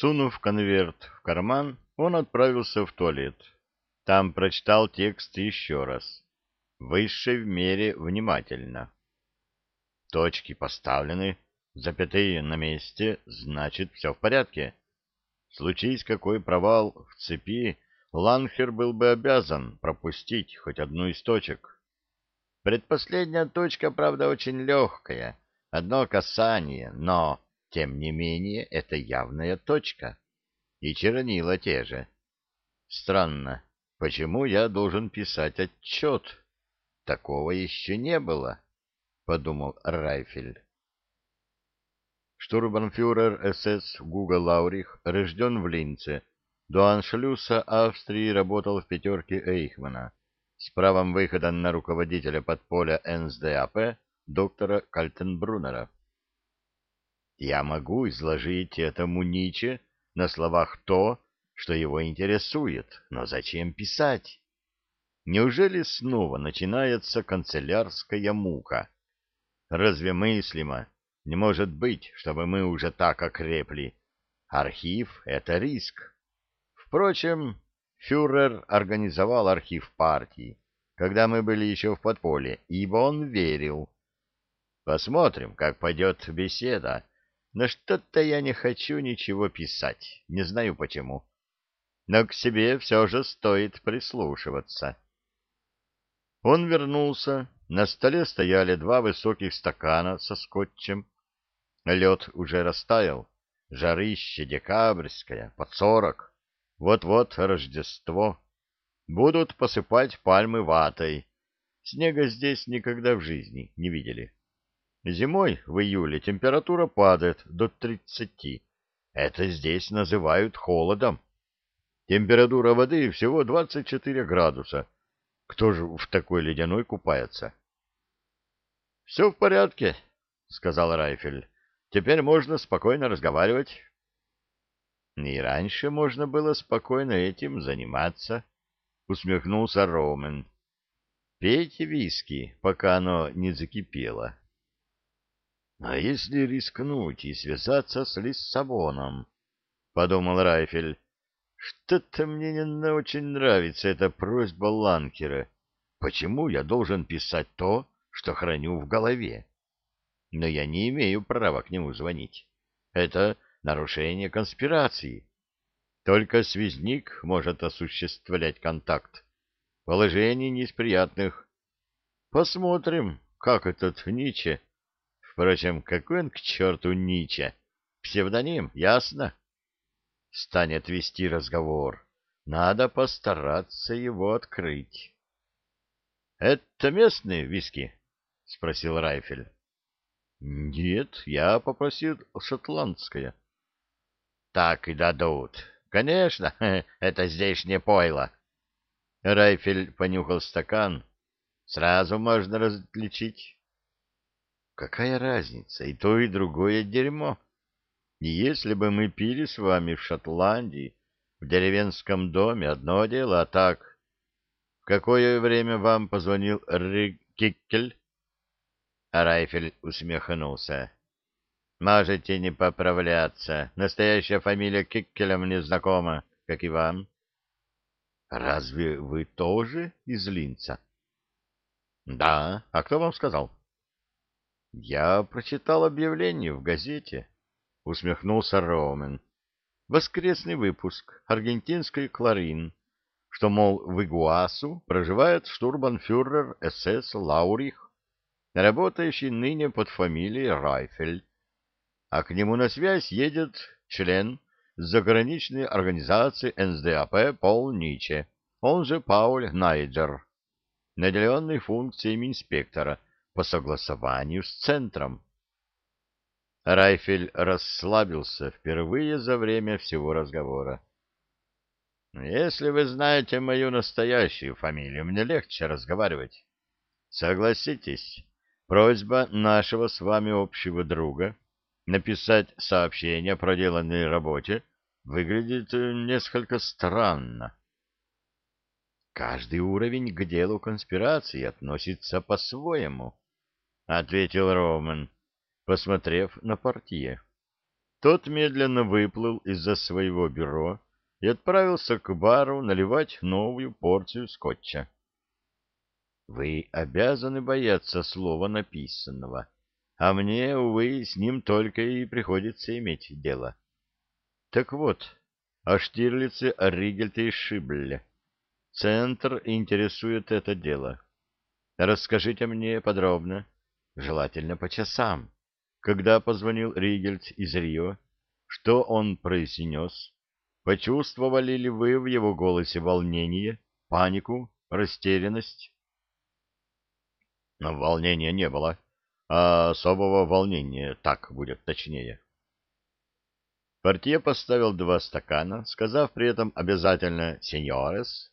Сунув конверт в карман, он отправился в туалет. Там прочитал текст еще раз. Высшей в мере внимательно. Точки поставлены, запятые на месте, значит, все в порядке. Случись какой провал в цепи, Ланхер был бы обязан пропустить хоть одну из точек. Предпоследняя точка, правда, очень легкая, одно касание, но, тем не менее, это явная точка. И чернила те же. Странно, почему я должен писать отчет? Такого еще не было, — подумал Райфель. Штурбанфюрер СС Гуга Лаурих рожден в Линце. До аншлюса Австрии работал в пятерке Эйхмана с правом выхода на руководителя подполя НСДАП доктора Кальтенбруннера. Я могу изложить этому Ниче на словах то, что его интересует, но зачем писать? Неужели снова начинается канцелярская мука? Разве мыслимо? Не может быть, чтобы мы уже так окрепли. Архив — это риск. Впрочем, фюрер организовал архив партии, когда мы были еще в подполье, ибо он верил. Посмотрим, как пойдет беседа. Но что-то я не хочу ничего писать, не знаю почему. Но к себе все же стоит прислушиваться. Он вернулся. На столе стояли два высоких стакана со скотчем. Лед уже растаял. Жарище декабрьское, под сорок. Вот-вот Рождество. Будут посыпать пальмы ватой. Снега здесь никогда в жизни не видели. Зимой, в июле, температура падает до тридцати. Это здесь называют холодом. Температура воды всего двадцать четыре градуса. Кто же в такой ледяной купается? — Все в порядке, — сказал Райфель. — Теперь можно спокойно разговаривать. И раньше можно было спокойно этим заниматься, — усмехнулся Ромен. Пейте виски, пока оно не закипело. — А если рискнуть и связаться с Лиссабоном? — подумал Райфель. — Что-то мне не очень нравится эта просьба Ланкера. Почему я должен писать то, что храню в голове? Но я не имею права к нему звонить. Это нарушение конспирации. Только связник может осуществлять контакт. Положение не из приятных. Посмотрим, как этот Ниче... Впрочем, какой он к черту Ниче? Псевдоним, ясно? Станет вести разговор. Надо постараться его открыть. — Это местные виски? — спросил Райфель. — Нет, я попросил шотландское. — так и дадут. Конечно, это здешнее пойло. Райфель понюхал стакан. Сразу можно различить. Какая разница, и то, и другое дерьмо. И если бы мы пили с вами в Шотландии, в деревенском доме, одно дело, а так... В какое время вам позвонил Риккель? Райфель усмехнулся. Можете не поправляться. Настоящая фамилия Киккеля мне знакома, как и вам. Разве вы тоже из Линца? Да. А кто вам сказал? Я прочитал объявление в газете, усмехнулся Ромен. Воскресный выпуск аргентинской Кларин, что, мол, в Игуасу проживает штурбанфюрер СС Лаурих, работающий ныне под фамилией Райфель а к нему на связь едет член заграничной организации НСДАП Пол Ниче, он же Пауль Найджер, наделенный функциями инспектора по согласованию с центром. Райфель расслабился впервые за время всего разговора. «Если вы знаете мою настоящую фамилию, мне легче разговаривать. Согласитесь, просьба нашего с вами общего друга написать сообщение о проделанной работе выглядит э, несколько странно. Каждый уровень к делу конспирации относится по-своему, — ответил Роман, посмотрев на портье. Тот медленно выплыл из-за своего бюро и отправился к бару наливать новую порцию скотча. Вы обязаны бояться слова написанного, а мне, увы, с ним только и приходится иметь дело. Так вот, о Штирлице, Ригельте и Шибле. Центр интересует это дело. Расскажите мне подробно, желательно по часам, когда позвонил Ригельт из Рио, что он произнес, почувствовали ли вы в его голосе волнение, панику, растерянность? Волнения не было, а особого волнения, так будет точнее. Портье поставил два стакана, сказав при этом обязательно «сеньорес».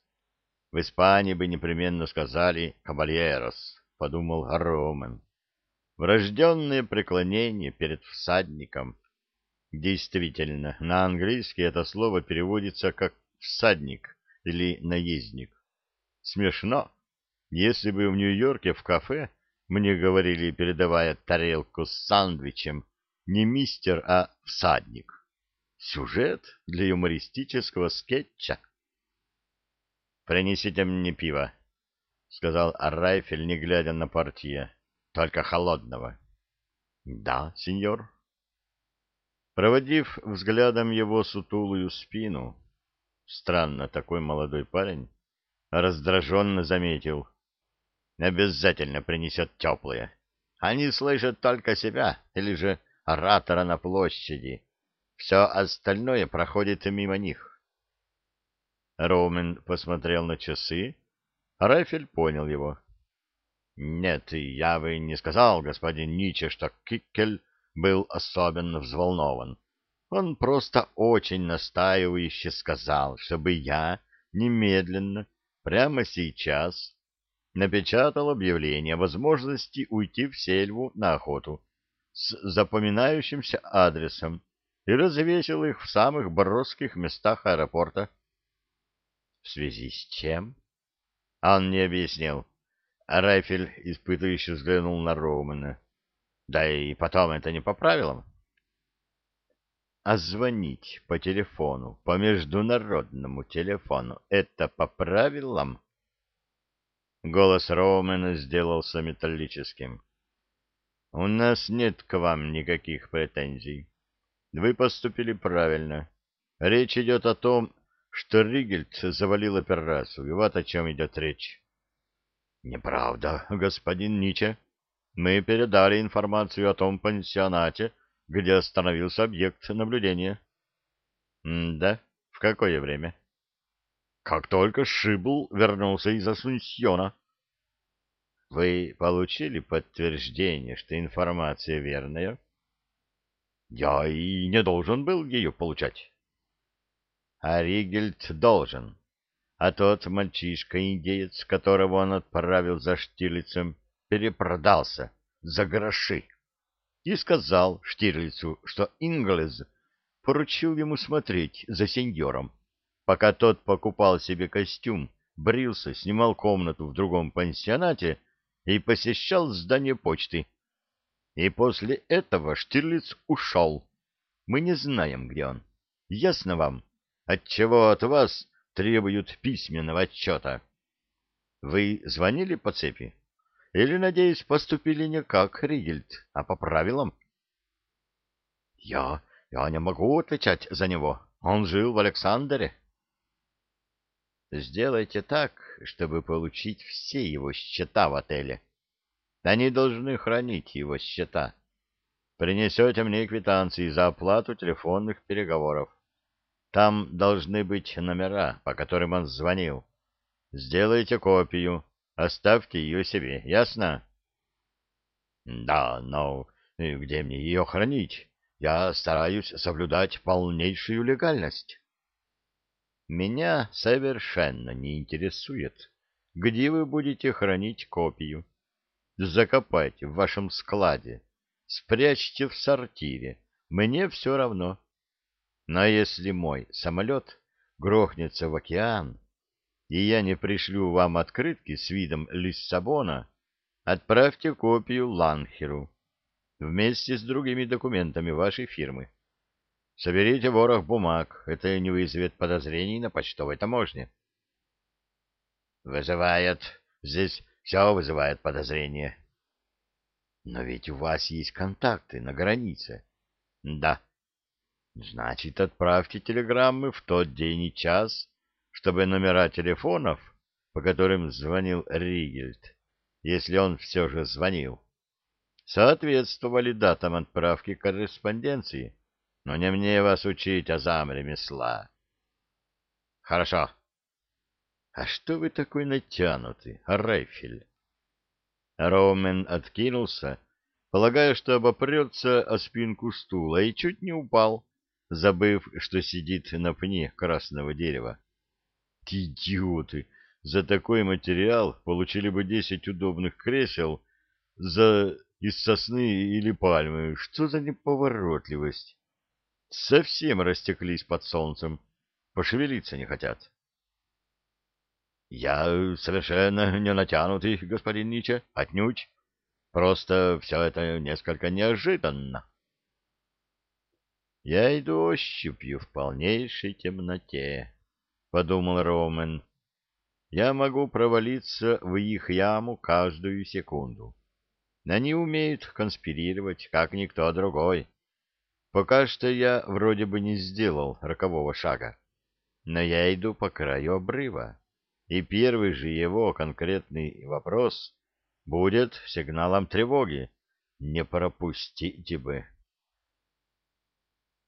В Испании бы непременно сказали «кабальерос», — подумал Роман. Врожденное преклонение перед всадником. Действительно, на английский это слово переводится как «всадник» или «наездник». Смешно. Если бы в Нью-Йорке в кафе мне говорили, передавая тарелку с сандвичем, не мистер, а всадник. Сюжет для юмористического скетча. «Принесите мне пиво», — сказал Райфель, не глядя на портье. «Только холодного». «Да, сеньор». Проводив взглядом его сутулую спину, странно такой молодой парень, раздраженно заметил. «Обязательно принесет теплые. Они слышат только себя, или же оратора на площади» Все остальное проходит мимо них. Роумен посмотрел на часы, Райфель понял его. — Нет, я бы не сказал, господин Ниче, что Киккель был особенно взволнован. Он просто очень настаивающе сказал, чтобы я немедленно, прямо сейчас, напечатал объявление о возможности уйти в сельву на охоту с запоминающимся адресом и развесил их в самых броских местах аэропорта. В связи с чем? Он не объяснил. А Райфель испытывающе взглянул на Роумана. Да и потом это не по правилам. А звонить по телефону, по международному телефону, это по правилам? Голос Роумана сделался металлическим. У нас нет к вам никаких претензий. Вы поступили правильно. Речь идет о том, что Ригельд завалил операцию, и вот о чем идет речь. Неправда, господин Ниче. Мы передали информацию о том пансионате, где остановился объект наблюдения. Да? В какое время? Как только Шибл вернулся из Асунсьона. Вы получили подтверждение, что информация верная? — я и не должен был ее получать. А Ригельд должен. А тот мальчишка-индеец, которого он отправил за Штирлицем, перепродался за гроши и сказал Штирлицу, что Инглез поручил ему смотреть за сеньором, пока тот покупал себе костюм, брился, снимал комнату в другом пансионате и посещал здание почты, и после этого Штирлиц ушел. Мы не знаем, где он. Ясно вам? Отчего от вас требуют письменного отчета? Вы звонили по цепи? Или, надеюсь, поступили не как Ригельд, а по правилам? Я... я не могу отвечать за него. Он жил в Александре. Сделайте так, чтобы получить все его счета в отеле. Они должны хранить его счета. Принесете мне квитанции за оплату телефонных переговоров. Там должны быть номера, по которым он звонил. Сделайте копию, оставьте ее себе, ясно? Да, но где мне ее хранить? Я стараюсь соблюдать полнейшую легальность. Меня совершенно не интересует, где вы будете хранить копию закопайте в вашем складе, спрячьте в сортире, мне все равно. Но если мой самолет грохнется в океан, и я не пришлю вам открытки с видом Лиссабона, отправьте копию Ланхеру вместе с другими документами вашей фирмы. соберите ворох бумаг. Это не вызовет подозрений на почтовой таможне. Вызывает. Здесь все вызывает подозрения. Но ведь у вас есть контакты на границе. Да. Значит, отправьте телеграммы в тот день и час, чтобы номера телефонов, по которым звонил Ригельд, если он все же звонил, соответствовали датам отправки корреспонденции. Но не мне вас учить азам ремесла. Хорошо. А что вы такой натянутый, Райфель? Роумен откинулся, полагая, что обопрется о спинку стула, и чуть не упал, забыв, что сидит на пне красного дерева. Идиоты! За такой материал получили бы десять удобных кресел за из сосны или пальмы. Что за неповоротливость? Совсем растеклись под солнцем, пошевелиться не хотят. Я совершенно не натянутый, господин Ниче, отнюдь. Просто все это несколько неожиданно. Я иду ощупью в полнейшей темноте, — подумал Ромен. Я могу провалиться в их яму каждую секунду. Они умеют конспирировать, как никто другой. Пока что я вроде бы не сделал рокового шага, но я иду по краю обрыва и первый же его конкретный вопрос будет сигналом тревоги. Не пропустите бы.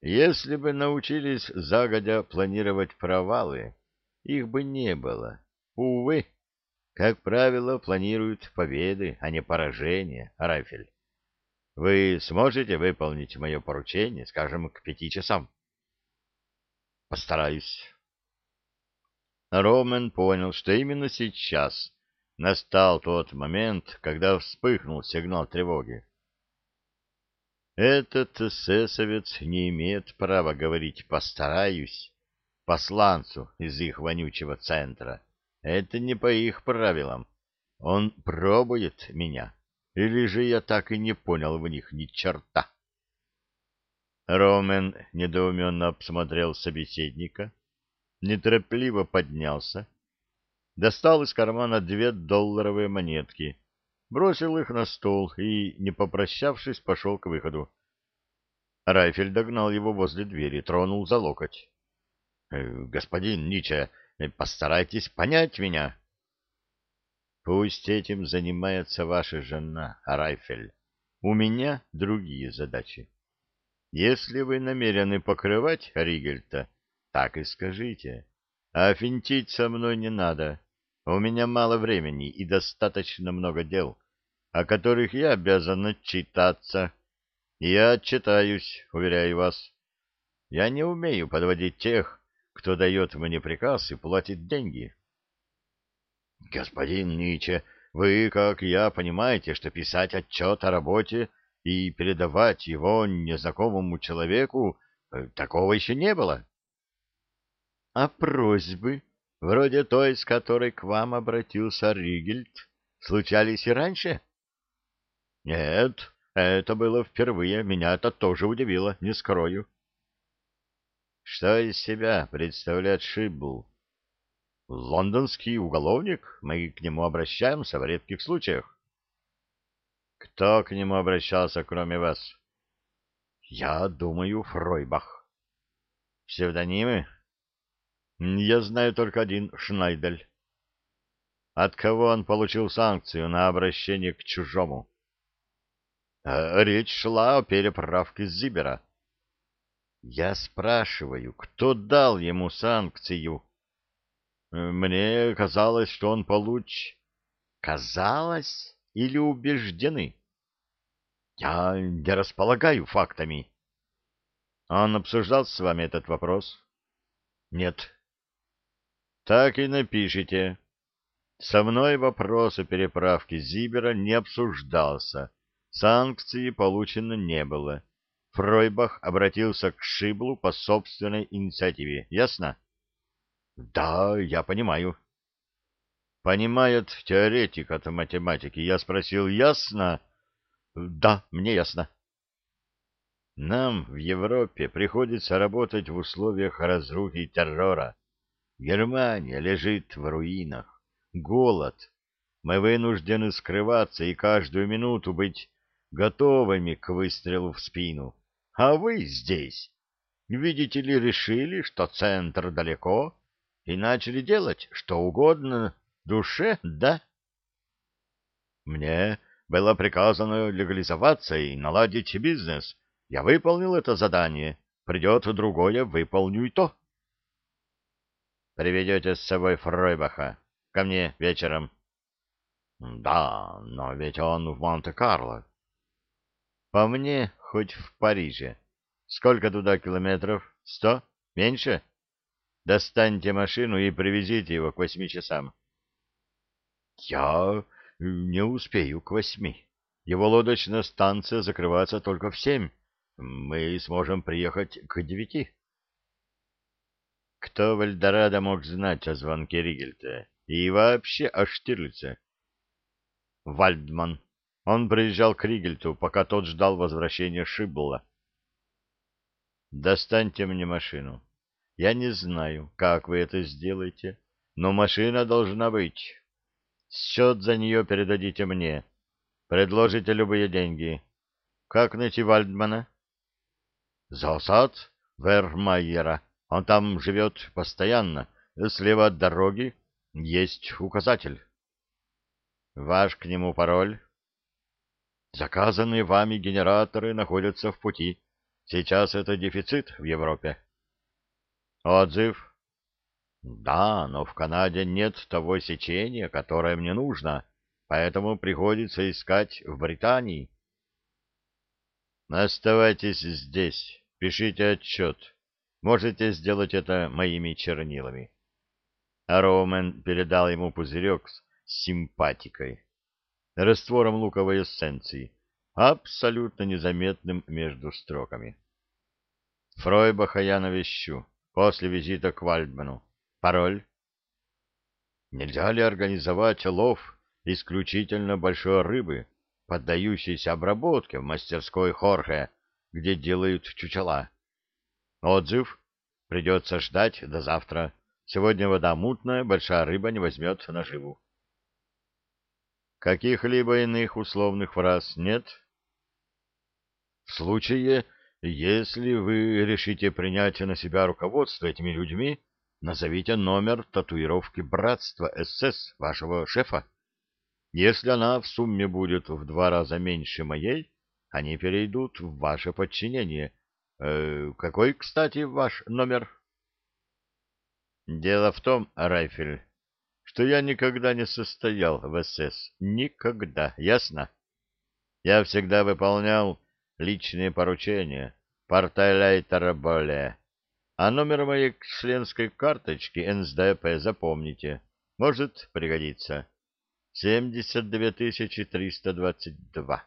Если бы научились загодя планировать провалы, их бы не было. Увы, как правило, планируют победы, а не поражения, Райфель. Вы сможете выполнить мое поручение, скажем, к пяти часам? Постараюсь. Ромен понял, что именно сейчас настал тот момент, когда вспыхнул сигнал тревоги. Этот эсэсовец не имеет права говорить «постараюсь» посланцу из их вонючего центра. Это не по их правилам. Он пробует меня. Или же я так и не понял в них ни черта. Ромен недоуменно обсмотрел собеседника, неторопливо поднялся, достал из кармана две долларовые монетки, бросил их на стол и, не попрощавшись, пошел к выходу. Райфель догнал его возле двери, тронул за локоть. «Э, — Господин Ниче, постарайтесь понять меня. — Пусть этим занимается ваша жена, Райфель. У меня другие задачи. Если вы намерены покрывать Ригельта, так и скажите. А финтить со мной не надо. У меня мало времени и достаточно много дел, о которых я обязан отчитаться. Я отчитаюсь, уверяю вас. Я не умею подводить тех, кто дает мне приказ и платит деньги. Господин Ниче, вы, как я, понимаете, что писать отчет о работе и передавать его незнакомому человеку, э, такого еще не было. А просьбы, вроде той, с которой к вам обратился Ригельд, случались и раньше? Нет, это было впервые, меня это тоже удивило, не скрою. Что из себя представляет Шибл? Лондонский уголовник, мы к нему обращаемся в редких случаях. Кто к нему обращался, кроме вас? Я думаю, Фройбах. Псевдонимы? Я знаю только один Шнайдель. От кого он получил санкцию на обращение к чужому? Э, речь шла о переправке Зибера. Я спрашиваю, кто дал ему санкцию? Мне казалось, что он получ... Казалось или убеждены? Я не располагаю фактами. Он обсуждал с вами этот вопрос? Нет. Так и напишите. Со мной вопрос о переправке Зибера не обсуждался. Санкции получено не было. Фройбах обратился к Шиблу по собственной инициативе. Ясно? Да, я понимаю. Понимает теоретик от математики. Я спросил, ясно? Да, мне ясно. Нам в Европе приходится работать в условиях разрухи и террора. Германия лежит в руинах. Голод. Мы вынуждены скрываться и каждую минуту быть готовыми к выстрелу в спину. А вы здесь. Видите ли, решили, что центр далеко, и начали делать что угодно душе, да? Мне было приказано легализоваться и наладить бизнес. Я выполнил это задание. Придет другое, выполню и то. Приведете с собой Фройбаха. Ко мне вечером. Да, но ведь он в Монте-Карло. По мне, хоть в Париже. Сколько туда километров? Сто? Меньше? Достаньте машину и привезите его к восьми часам. Я не успею к восьми. Его лодочная станция закрывается только в семь. Мы сможем приехать к девяти. Кто в Эльдорадо мог знать о звонке Ригельта? И вообще о Штирлице? Вальдман. Он приезжал к Ригельту, пока тот ждал возвращения Шиббла. Достаньте мне машину. Я не знаю, как вы это сделаете, но машина должна быть. Счет за нее передадите мне. Предложите любые деньги. Как найти Вальдмана? Заосад Вермайера. Он там живет постоянно. Слева от дороги есть указатель. Ваш к нему пароль? Заказанные вами генераторы находятся в пути. Сейчас это дефицит в Европе. Отзыв? Да, но в Канаде нет того сечения, которое мне нужно, поэтому приходится искать в Британии. Оставайтесь здесь, пишите отчет. Можете сделать это моими чернилами. А Роумен передал ему пузырек с симпатикой, раствором луковой эссенции, абсолютно незаметным между строками. Фройбаха я навещу после визита к Вальдману. Пароль? Нельзя ли организовать лов исключительно большой рыбы, поддающейся обработке в мастерской Хорхе, где делают чучела? Отзыв? Придется ждать до завтра. Сегодня вода мутная, большая рыба не возьмет наживу. Каких-либо иных условных фраз нет? В случае, если вы решите принять на себя руководство этими людьми, назовите номер татуировки братства СС вашего шефа. Если она в сумме будет в два раза меньше моей, они перейдут в ваше подчинение. Э, какой, кстати, ваш номер? Дело в том, Райфель, что я никогда не состоял в СС. Никогда, ясно? Я всегда выполнял личные поручения, порталейтера более. А номер моей членской карточки НСДП запомните. Может пригодиться. 72322.